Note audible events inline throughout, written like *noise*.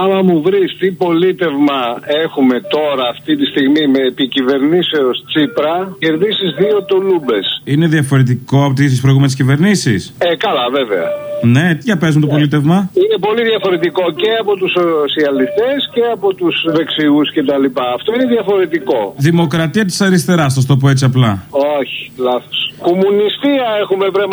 Άμα μου βρεις τι πολίτευμα έχουμε τώρα αυτή τη στιγμή με επικυβερνήσεως Τσίπρα, κερδίσεις δύο τουλούμπες. Είναι διαφορετικό από τις προηγούμενες κυβερνήσεις; Ε, καλά, βέβαια. Ναι, για πες μου το πολίτευμα. Είναι πολύ διαφορετικό και από τους σοσιαλιστές και από τους δεξιούς κτλ. Αυτό είναι διαφορετικό. Δημοκρατία της αριστεράς, θα το πω έτσι απλά. Όχι, λάθος. Κομμουνιστία έχουμε βρε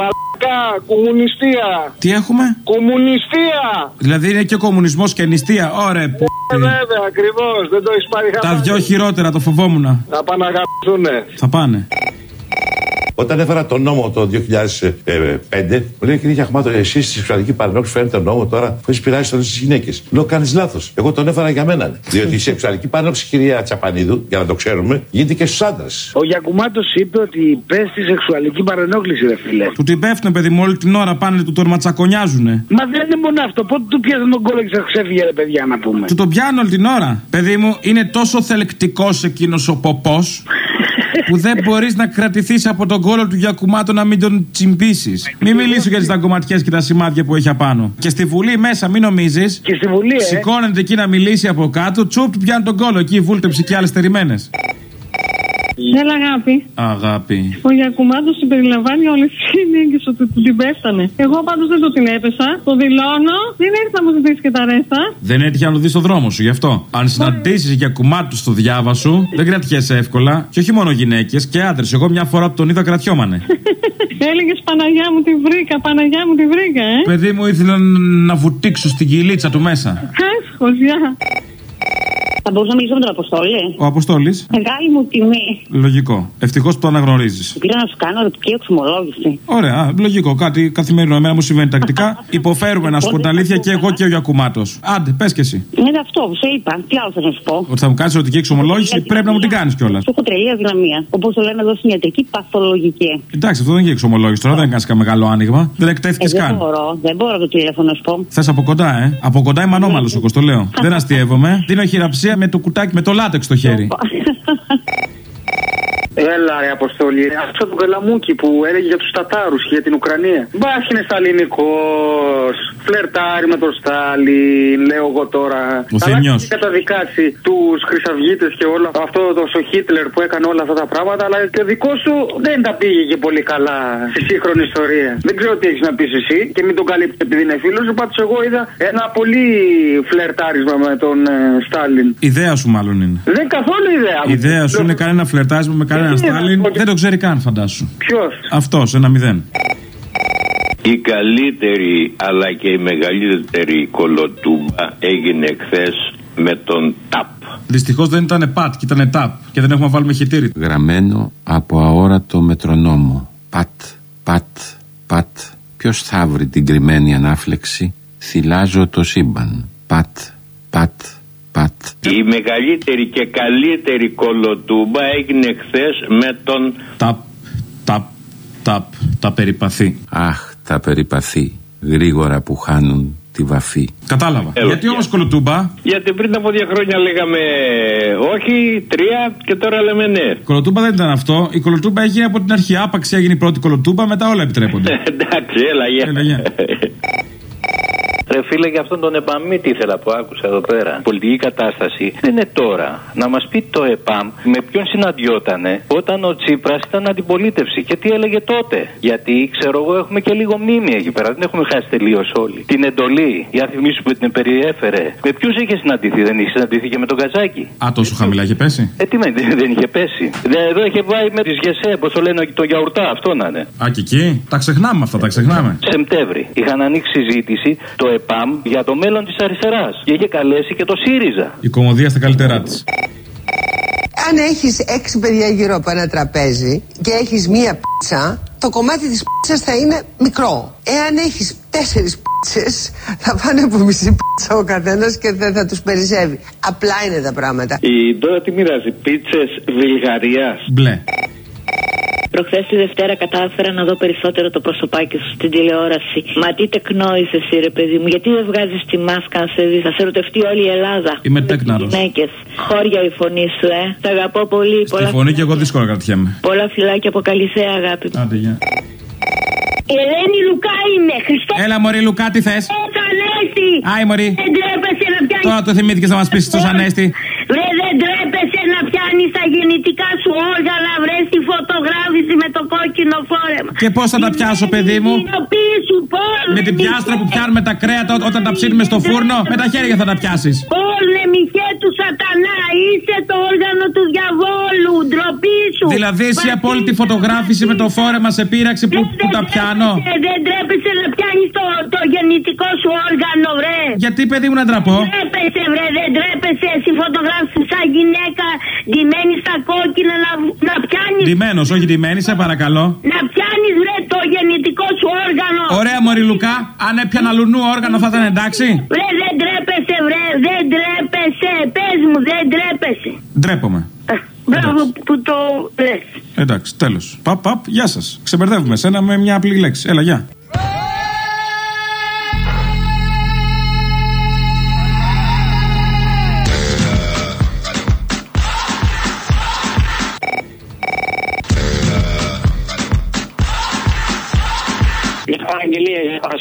μαλακά, κομμουνιστία. Τι έχουμε; Κομμουνιστία. Δηλαδή είναι και κομμουνισμός και νηστεία. Ωραία, που. Ε, βέβαια, ακριβώς. Δεν το έχεις πάρει Τα χαμπάρι. δυο χειρότερα, το φοβόμουν. Θα πάνε να γαμπηθούνε. Θα πάνε. Όταν έφερα τον νόμο το 2005, μου λέει κυρία Αχμάτο, εσείς στη σεξουαλική παρενόχληση φέρνετε τον νόμο τώρα που έχει πειράσει όλες τις γυναίκες. Λέω κάνεις λάθος. Εγώ τον έφερα για μένα. Διότι η σεξουαλική παρενόχληση, κυρία Τσαπανίδου, για να το ξέρουμε, γίνεται και στους άντρες. Ο Γιακουμάτος είπε ότι πες στη σεξουαλική παρενόχληση, ρε φίλε. Του την πέφτουν, παιδί μου, όλη την ώρα πάνε, του τον ματσακονιάζουνε. Μα δεν είναι μόνο αυτό. Πότε του πιάσαν τον κόλλο και σα ξέφυγε, ρε παιδιά, να πούμε. Του τον πιάνουν όλη την ώρα. Παιδί μου, είναι τόσο θελεκτικός εκείνος ο ποπός που δεν μπορείς να κρατηθείς από τον κόλο του Γιακουμάτο να μην τον τσιμπήσεις. Μην μιλήσω για τις δαγκωματιές και τα σημάδια που έχει απάνω. Και στη Βουλή μέσα, μην νομίζεις. Και στη Βουλή, ε. Σηκώνεται εκεί να μιλήσει από κάτω, τσουπ, του πιάνει τον κόλο εκεί, βούλτεψε και άλλες τερημένε. Έλα, αγάπη. Αγάπη. Ο Γιακουμάτο συμπεριλαμβάνει όλες τις γυναίκε ότι του την πέφτανε. Εγώ πάντως δεν το την έπεσα. Το δηλώνω. Δεν ήρθα να μου ζητήσει και τα ρέστα. Δεν έτυχε να το δεις στο δρόμο σου γι' αυτό. Αν συναντήσεις για κουμάτου στο διάβα σου, δεν κρατιέσαι εύκολα. Και όχι μόνο γυναίκες και άντρες. Εγώ μια φορά που τον είδα κρατιόμανε. *laughs* Έλεγες Παναγιά μου τη βρήκα, Παναγιά μου τη βρήκα, ε. Παιδί μου ήθελα να βουτήξω στην κυλίτσα του μέσα. Άσχο, γεια. Θα μπορούσα να μιλήσω με τον Αποστόλη. Ο Αποστόλης. Μεγάλη μου τιμή. Λογικό. Ευτυχώς που το αναγνωρίζεις. Πήρα να σου κάνω ερωτική εξομολόγηση. Ωραία, α, λογικό. Κάτι καθημερινό. Εμένα μου συμβαίνει τακτικά. *laughs* Υποφέρουμε να σου πω την αλήθεια και εγώ και ο Γιακουμάτος. Άντε, πες και εσύ. Είναι αυτό που σε είπα. Τι άλλο θα να σου πω. Ότι θα μου κάνεις ερωτική εξομολόγηση, πρέπει να μου την κάνεις κιόλας. Σου έχω τρελή αδυναμία. Όπως το λένε εδώ στην ιατρική, παθολογική. Εντάξει, αυτό δεν είναι και εξομολόγηση τώρα, δεν κάνεις κανένα μεγάλο άνοιγμα. Δεν Ε, εκτέθηκε δεν καν. μπορώ, δεν μπορώ το τηλέφωνο να σου πω. Θες από κοντά, ε. Από κοντά είμαι ανώμαλος, όπως το λέω. δεν αστείευομαι. *laughs* Δίνω χειραψία με το κουτάκι με το λάτεξ στο χέρι. *laughs* Έλα ρε Αποστόλη, αυτό το καλαμούκι που έλεγε για τους Τατάρους και για την Ουκρανία. Μπα και είναι σταλινικός. Φλερτάρει με τον Στάλιν, λέω εγώ τώρα. Ο Αλλά Θημιός. έχει καταδικάσει τους χρυσαυγίτες και όλο αυτό το ο Χίτλερ που έκανε όλα αυτά τα πράγματα. Αλλά και ο δικός σου δεν τα πήγε και πολύ καλά στη σύγχρονη ιστορία. Δεν ξέρω τι έχεις να πεις εσύ και μην τον καλύπτεις επειδή είναι φίλος σου. Πάντως εγώ είδα ένα πολύ φλερτάρισμα με τον ε, Στάλιν. Ιδέα σου μάλλον είναι. Δεν καθόλου ιδέα. Η ιδέα σου είναι κανένα φλερτάρισμα με κανέναν Γιατί είναι Στάλιν. αυτό; Δεν το ξέρει καν, φαντάσου. Ποιος; Αυτός, ένα μηδέν. Η καλύτερη αλλά και η μεγαλύτερη κολοτούμπα έγινε χθες με τον ΤΑΠ. Δυστυχώς δεν ήταν πατ και ήταν ταπ. Και δεν έχουμε να βάλουμε χιτήρι. Γραμμένο από αόρατο μετρονόμο. Πατ, πατ, πατ. Ποιος θα βρει την κρυμμένη ανάφλεξη; Θυλάζω το σύμπαν. Πατ, πατ, πατ. Η μεγαλύτερη και καλύτερη κολοτούμπα έγινε χθες με τον Ταπ, ταπ, ταπ. Τα περιπαθεί. Αχ, τα περιπαθεί. Γρήγορα που χάνουν τη βαφή. Κατάλαβα. Έλα, Γιατί γεια. όμως κολοτούμπα; Γιατί πριν από δύο χρόνια λέγαμε όχι, τρία και τώρα λέμε ναι. Κολοτούμπα δεν ήταν αυτό. Η κολοτούμπα έγινε από την αρχή. Άπαξ έγινε η πρώτη κολοτούμπα, μετά όλα επιτρέπονται. *laughs* Εντάξει, έλα, γεια. *laughs* Έλα, γεια. Ρε φίλε, για αυτόν τον ΕΠΑΜ, μη τι ήθελα που άκουσα εδώ πέρα. Η πολιτική κατάσταση δεν είναι τώρα. Να μας πει το ΕΠΑΜ με ποιον συναντιότανε όταν ο Τσίπρας ήταν αντιπολίτευση και τι έλεγε τότε. Γιατί ξέρω εγώ έχουμε και λίγο μνήμη εκεί πέρα. Δεν έχουμε χάσει τελείως όλοι. Την εντολή, για να θυμίσου που την περιέφερε. Με ποιους είχε συναντηθεί, δεν είχε συναντηθεί και με τον Καζάκη; Α, τόσο χαμηλά είχε πέσει; Ε, τι με, δεν είχε πέσει. Δεν, εδώ είχε πάει με τις Γεσέ, πώς το λένε, το γιαουρτά, αυτό να είναι. Α, και εκεί; Τα ξεχνάμε αυτά, τα ξεχνάμε. Σεπτέμβρη είχαν ανοίξει συζήτηση το ΕΠΑΜ για το μέλλον της αριστεράς. Και είχε καλέσει και το ΣΥΡΙΖΑ. Η κομμωδία στα καλύτερά της. Αν έχεις έξι παιδιά γύρω από ένα τραπέζι και έχεις μία πίτσα, το κομμάτι της πίτσας θα είναι μικρό. Εάν έχεις τέσσερις πίτσες, θα πάνε από μισή πίτσα ο καθένας και δεν θα τους περισσεύει. Απλά είναι τα πράγματα. Η Ντόρα τι μοιράζει, πίτσες Βουλγαρίας. Μπλε. Προχθές τη Δευτέρα κατάφερα να δω περισσότερο το προσωπάκι σου στην τηλεόραση. Μα τι τεκνόησε εσύ, ρε παιδί μου, γιατί δεν βγάζεις τη μάσκα να σε δεις. Θα σε ερωτευτεί όλη η Ελλάδα. Είμαι τέκναρος. Γυναίκες. Χώρια η φωνή σου, ε. Τα αγαπώ πολύ. Στη Πολλά, φωνή και εγώ δύσκολα κρατιέμαι. πολλά φυλάκια από καλή θέα, αγάπη μου. Άντε, γεια. Ελένη Λουκά είμαι. Χριστέ. Έλα, Μωρή Λουκά, τι θες; Καλέστη. Άι, Μωρή. Δεν τρέπεσαι να πιάσει πιάνει. Τώρα το θυμήθηκες να μας πεις στο Ανέστη. Βρε, δεν τρέπεσαι να πιάνεις τα γεννητικά σου όργανα, βρες στη φωτογράφηση με το κόκκινο φόρεμα. Και πώς θα τα πιάσω, παιδί μου; Κοινοποίησου, Πολ, Με την πιάστρα που πιάνουμε τα κρέατα ό- όταν τα ψήνουμε στο φούρνο, με τα χέρια θα τα πιάσεις. Πολ, μυχέ του σατανά, είσαι το όργανο του διαβόλου, ντροπή σου. Δηλαδή, εσύ απόλυτη φωτογράφηση με το φόρεμα σε πείραξη που, που τα πιάνω; Ε, δεν τρέπεσαι να πιάνεις το, το γεννητικό σου όργανο, βρε. Γιατί, παιδί μου, να ντραπώ; Τρέπεσαι, βρε, δεν τρέπεσαι. Εσύ φωτογράφησες σαν γυναίκα, ντυμένης στα κόκκινα, να, να πιάνει. Ντυμένος, όχι ντυμένης, σε παρακαλώ. Να πιάνεις, βρε, το γεννητικό σου όργανο. Ωραία, Μωρή Λουκά, αν έπιανα λουνού όργανο θα ήταν εντάξει; Βρε, δεν τρέπεσαι, βρε, δεν τρέπεσαι. Πες μου, δεν τρέπεσαι. Ντρέπομαι. Μπράβο που το λες. Εντάξει, τέλος. Παπ, παπ, γεια σας. Ξεμπερδεύουμε σένα με μια απλή λέξη. Έλα, γεια.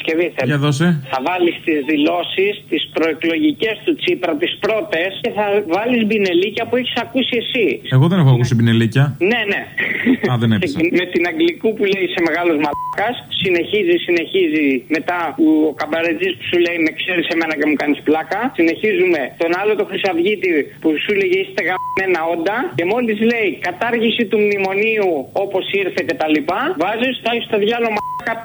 Παρασκευή θέλω. Για δώσε. Θα βάλεις τις δηλώσεις, τις προεκλογικές του Τσίπρα, τις πρώτες και θα βάλεις μπινελίκια που έχεις ακούσει εσύ. Εγώ δεν έχω ακούσει πινελίκια. Ναι, ναι. Α, δεν έπεισα. Με την Αγγλικού που λέει σε μεγάλος μαλάκα, συνεχίζει, συνεχίζει. Μετά που ο καμπαρετζής που σου λέει με ξέρεις εμένα και μου κάνεις πλάκα. Συνεχίζουμε τον άλλο το Χρυσαυγίτη που σου λέγε είστε γαμμένα όντα. Και μόλις λέει κατάργηση του μνημονίου όπως ήρθε και τα λοιπά, βάζεις θα έχεις στο διάλογο μαλάκα από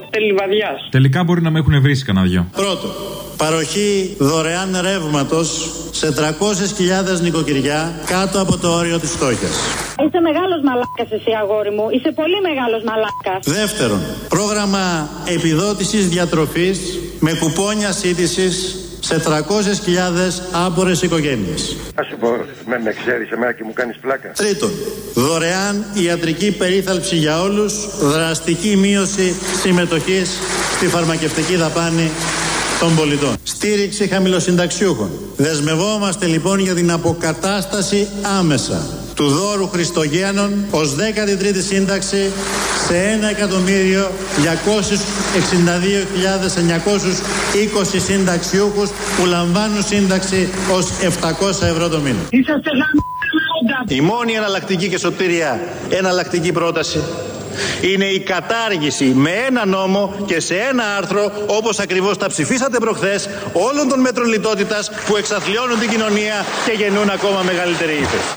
το τέλη βαδιάς. Τελικά μπορεί να με έχουν βρει κανένα δυο. Πρώτο, παροχή δωρεάν ρεύματος σε 300.000 νοικοκυριά κάτω από το όριο της φτώχειας. Είσαι μεγάλος μαλάκας εσύ, αγόρι μου. Είσαι πολύ μεγάλος μαλάκας. Δεύτερον, πρόγραμμα επιδότησης διατροφής με κουπόνια σύντησης σε 300.000 άπορες οικογένειες. Α σου πω, με, με ξέρεις εμένα και μου κάνεις πλάκα. Τρίτον, δωρεάν ιατρική περίθαλψη για όλους, δραστική μείωση συμμετοχής στη φαρμακευτική δαπάνη των πολιτών. Στήριξη χαμηλοσυνταξιούχων. Δεσμευόμαστε λοιπόν για την αποκατάσταση άμεσα του δώρου Χριστογέννων ως 13η σύνταξη σε 1.262.920 συνταξιούχους που λαμβάνουν σύνταξη ως 700 ευρώ το μήνα. Είσαστε Η μόνη εναλλακτική και σωτήρια εναλλακτική πρόταση είναι η κατάργηση με ένα νόμο και σε ένα άρθρο όπως ακριβώς τα ψηφίσατε προχθές όλων των μέτρων λιτότητας που εξαθλιώνουν την κοινωνία και γεννούν ακόμα μεγαλύτερη ύφεση.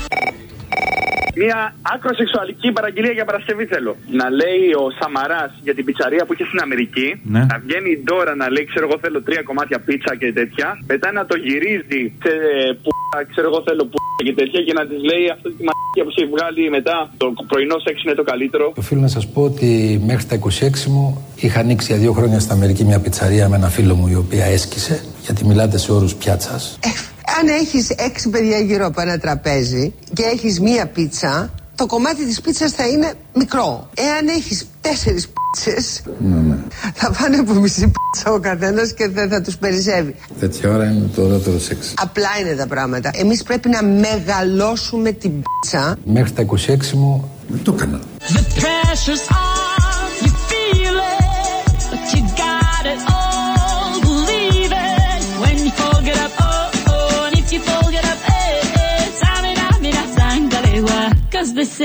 Μια άκρο σεξουαλική παραγγελία για Παρασκευή θέλω. Να λέει ο Σαμαράς για την πιτσαρία που είχε στην Αμερική. Ναι. Να βγαίνει η Ντόρα να λέει, ξέρω εγώ θέλω τρία κομμάτια πίτσα και τέτοια. Μετά να το γυρίζει σε που ξέρω εγώ θέλω που και τέτοια και να της λέει αυτή τη μαγεία που έχει βγάλει μετά. Το πρωινό σεξ είναι το καλύτερο. Οφείλω να σας πω ότι μέχρι τα 26 μου είχα ανοίξει για δύο χρόνια στην Αμερική μια πιτσαρία με ένα φίλο μου η οποία έσκησε. Γιατί μιλάτε σε όρους πιάτσας. Αν έχεις έξι παιδιά γύρω από ένα τραπέζι και έχεις μία πίτσα, το κομμάτι της πίτσας θα είναι μικρό. Εάν έχεις τέσσερις πίτσες, θα πάνε από μισή πίτσα ο καθένας και δεν θα τους περισσεύει. Τέτοια ώρα είναι το ωραιότερο σεξ. Απλά είναι τα πράγματα. Εμείς πρέπει να μεγαλώσουμε την πίτσα. Μέχρι τα 26 μου δεν το έκανα. The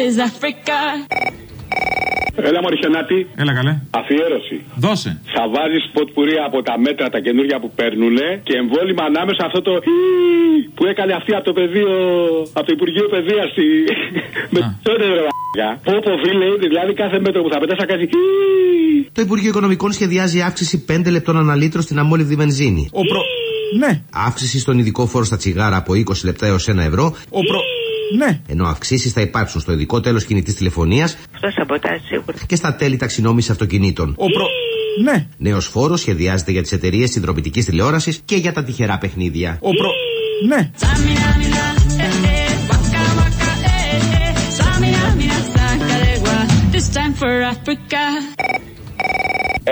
is Africa. Έλα μωρή χιονάτη. Έλα καλέ. Αφιέρωση. Δώσε. Θα βάζεις σποτ πουρία από τα μέτρα τα καινούργια που παίρνουν και εμβόλυμα ανάμεσα αυτό το «Ι» που έκανε αυτή από το πεδίο, από το Υπουργείο Παιδείας στη. με τότε ρε μαλάκα. Πω πω φίλε, δηλαδή κάθε μέτρο που θα πετάς θα κάνει «Ι». Το Υπουργείο Οικονομικών σχεδιάζει αύξηση 5 λεπτών ανά λίτρο στην αμόλυβδη βενζίνη. Ο προ... Ναι. Αύξηση στον ειδικό φόρο στα τσιγάρα από 20 λεπτά έως 1 ευρώ. Ο προ... Ναι. Ενώ αυξήσει θα υπάρξουν στο ειδικό τέλο κινητή τηλεφωνία Αυτό σαμποτάζ σίγουρα. και στα τέλη ταξινόμηση αυτοκινήτων. Ο προ... Ναι. Νέο φόρο σχεδιάζεται για τι εταιρείε συνδρομητική τηλεόραση και για τα τυχερά παιχνίδια. Ο προ... Ναι. Tamina, mina, eh, eh, waka, waka, eh, eh, tamina, mina, sangalewa, this time for Africa.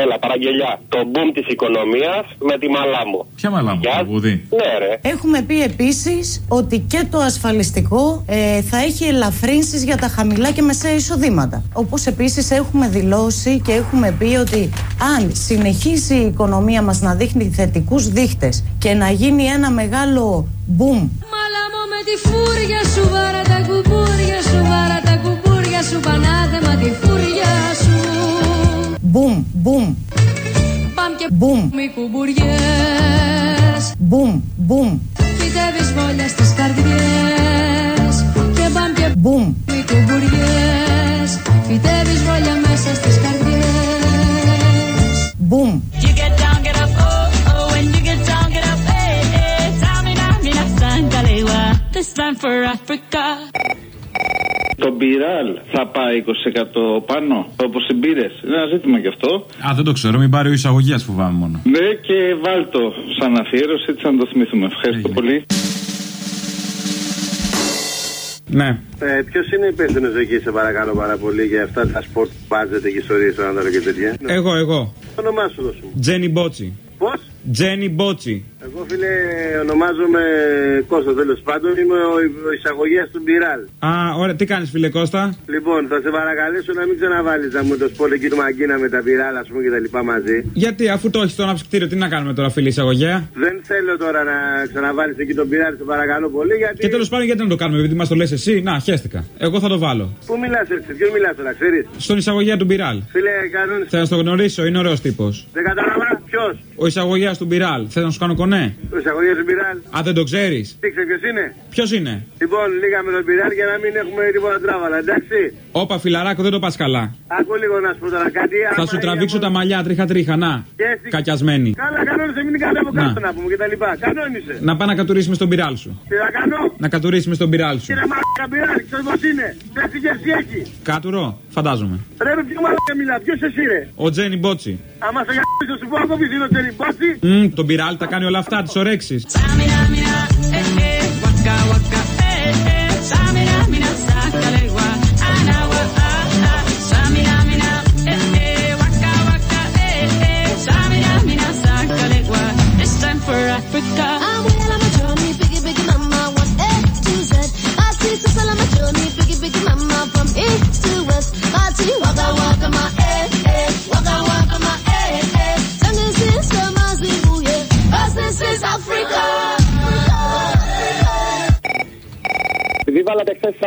Έλα, παραγγελιά. Το boom της οικονομίας με τη μαλάμου. Ποια μαλάμου, Γεια- τραγούδι. Ναι, ρε. Έχουμε πει επίσης ότι και το ασφαλιστικό ε, θα έχει ελαφρύνσεις για τα χαμηλά και μεσαία εισοδήματα. Όπως επίσης έχουμε δηλώσει και έχουμε πει ότι αν συνεχίσει η οικονομία μας να δείχνει θετικούς δείχτες και να γίνει ένα μεγάλο boom Μαλάμο με τη φούρια σου βάρα τα κουμπούρια σου βάρα boom, boom, Παμ και boom, μη κουμπουριές boom, boom, Φυτεύεις βόλια στις καρδιές Και μπαμ και boom, μη κουμπουριές Φυτεύεις βόλια μέσα στις καρδιές boom. You get down, get up, oh, oh When you get down, get up, hey, hey Tamina, mina, sangalewa This time for Africa Το μπιράλ θα πάει 20% πάνω, όπως οι μπύρε. Είναι ένα ζήτημα κι αυτό. Α, δεν το ξέρω, μην πάρει ο εισαγωγέας φοβάμαι μόνο. Ναι, και βάλτο σαν αφιέρωση, έτσι να το θυμηθούμε. Ευχαριστώ πολύ. Ναι. Ε, Ποιος είναι υπεύθυνος εκεί, σε παρακαλώ πάρα πολύ, για αυτά τα σποτ που βάζετε και ιστορίες στον Άνταλο και τέτοια; Εγώ, εγώ. Το όνομά σου δώσου μου. Τζένι Μπότσι. Πώς; Τζένι Μπότσι. Εγώ, φίλε, ονομάζομαι Κώστα, τέλος πάντων. Είμαι ο, ο εισαγωγέας του Μπιράλ. Α, ωραία, τι κάνεις, φίλε Κώστα; Λοιπόν, θα σε παρακαλέσω να μην ξαναβάλεις να μου το σποτ εκεί του Μαγκίνα με τα Μπιράλ, ας πούμε και τα λοιπά μαζί. Γιατί, αφού το έχεις στο αναψυκτήριο, τι να κάνουμε τώρα, φίλε εισαγωγέα; Δεν θέλω τώρα να ξαναβάλεις εκεί τον Μπιράλ, σε παρακαλώ πολύ, γιατί. Και τέλος πάντων, γιατί να το κάνουμε, επειδή μας το λες εσύ; Να, χαίστηκα. Εγώ θα το βάλω. Πού μιλάς έτσι, ποιον μιλάς τώρα, ξέρεις; Στον εισαγωγέα του Μπιράλ. Φίλε, κανόνε. Θα το γνωρίσω, είναι ωραίος τύπος. Δεν κατάλαβα, ποιος; Ο εισαγωγέας του Μπιράλ. Θες να σου κάνω κονέ; Ο εισαγωγέας του Μπιράλ. Α, δεν το ξέρεις. Τι ξέρεις ποιος είναι; Ποιος είναι; Λοιπόν, λίγα με τον Μπιράλ για να μην έχουμε τίποτα τράβαλα, εντάξει. Όπα, φιλαράκο, δεν το πας καλά. Άκου λίγο να σου πω τώρα κάτι. Θα άμα σου είναι τραβήξω από- τα μαλιά τρίχα-τρίχα, να. Και εσύ- Κακιασμένη. Καλά, κανόνισε, μην κάνει από κάτω Να. να πούμε και τα λοιπά. Κανόνισε. Να πάει να κατουρίσουμε στον πυράλ σου. Τι να κάνω; Να κατουρίσουμε στον πυράλ σου. Κύριε Μαλάκα Μπιράλ, ξέρεις πώς είναι; Ξέρεις τι γεύση έχει. Κάτουρο, φαντάζομαι. Ρε με ποιο μαλάκα μιλά, ποιος εσύ ρε. Ο Τζένι Μπότσι. Άμα σε γαμίσω σου πω από πίσω είναι ο Τζέρι Μπότσι. Μμ, τον πυράλ τα κάνει όλα αυτά, τι ωρέξει.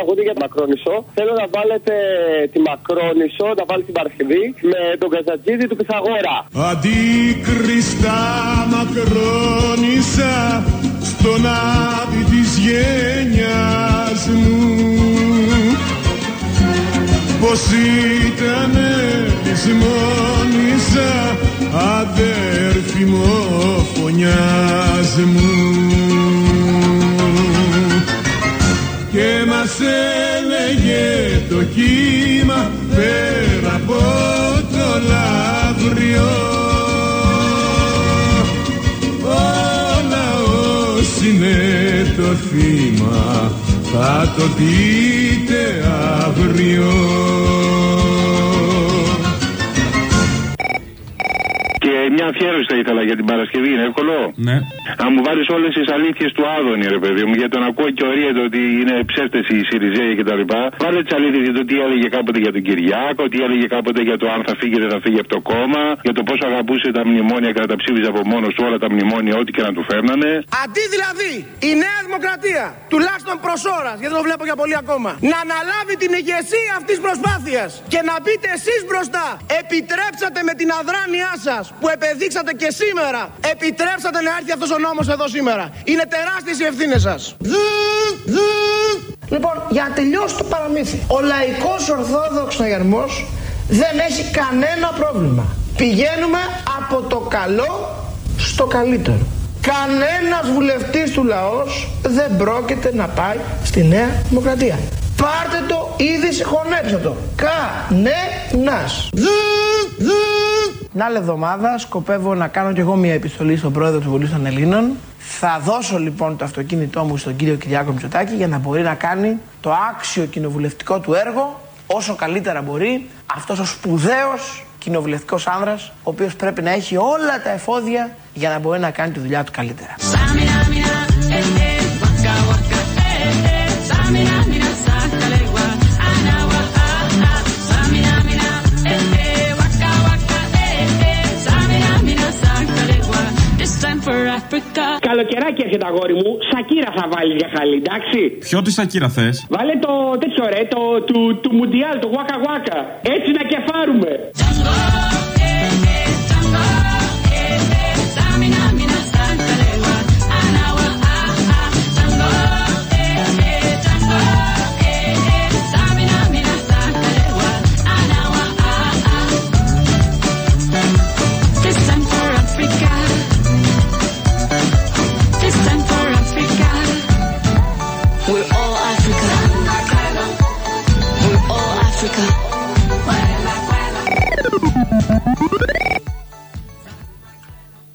Τραγούδι για τη Μακρόνισο, θέλω να βάλετε τη Μακρόνισο, να βάλετε την Παρασκευή με τον Καζατζίδη του Πυθαγόρα. Αντίκριστα μακρόνισα στον άδει της γένειας μου. Πως ήτανε της μόνησα αδέρφη μου ο φωνιάς μου και μας έλεγε το κύμα πέρα από το λαύριο ο λαός είναι το θύμα θα το δείτε αύριο αφιέρωση θα ήθελα για την Παρασκευή, είναι εύκολο; Ναι. Να μου βάλεις όλες τις αλήθειες του Άδωνη, ρε παιδί μου, γιατί τον ακούω και ορίεται ότι είναι ψεύτες οι Σιριζέοι κτλ. Βάλε τις αλήθειες για το τι έλεγε κάποτε για τον Κυριάκο, τι έλεγε κάποτε για το αν θα φύγει ή δεν θα φύγει από το κόμμα, για το πόσο αγαπούσε τα μνημόνια και να τα ψήφιζε από μόνος του όλα τα μνημόνια, ό,τι και να του φέρνανε. Αντί δηλαδή η Νέα Δημοκρατία, τουλάχιστον προς ώρας, γιατί δεν το βλέπω για πολύ ακόμα, να αναλάβει την ηγεσία αυτής της προσπάθειας και να πείτε εσείς μπροστά, επιτρέψατε με την αδράνειά σας που επεδείξατε και σήμερα, επιτρέψατε να έρθει αυτός ο νόμος εδώ σήμερα. Είναι τεράστιες οι ευθύνες σας. Λοιπόν, για να τελειώσει το παραμύθι, ο λαϊκός ορθόδοξος αγερμός δεν έχει κανένα πρόβλημα. Πηγαίνουμε από το καλό στο καλύτερο. Κανένας βουλευτής του λαός δεν πρόκειται να πάει στη Νέα Δημοκρατία. Πάρτε το ήδη συγχωνέψτε το. Κανένας. Την άλλη εβδομάδα σκοπεύω να κάνω κι εγώ μια επιστολή στον πρόεδρο του Βουλή των Ελλήνων. Θα δώσω λοιπόν το αυτοκίνητό μου στον κύριο Κυριάκο Μητσοτάκη για να μπορεί να κάνει το άξιο κοινοβουλευτικό του έργο όσο καλύτερα μπορεί αυτός ο σπουδαίος και κοινοβουλευτικός άνδρας, ο οποίος πρέπει να έχει όλα τα εφόδια για να μπορεί να κάνει τη δουλειά του καλύτερα. Καλοκαιράκι έρχεται αγόρι μου. Σακύρα θα βάλεις για χαλί, εντάξει; Ποιο τη Σακύρα θες; Βάλε το τέτοιο ρε, το του, του Μουντιάλ, το Waka Waka. Έτσι να κεφάρουμε.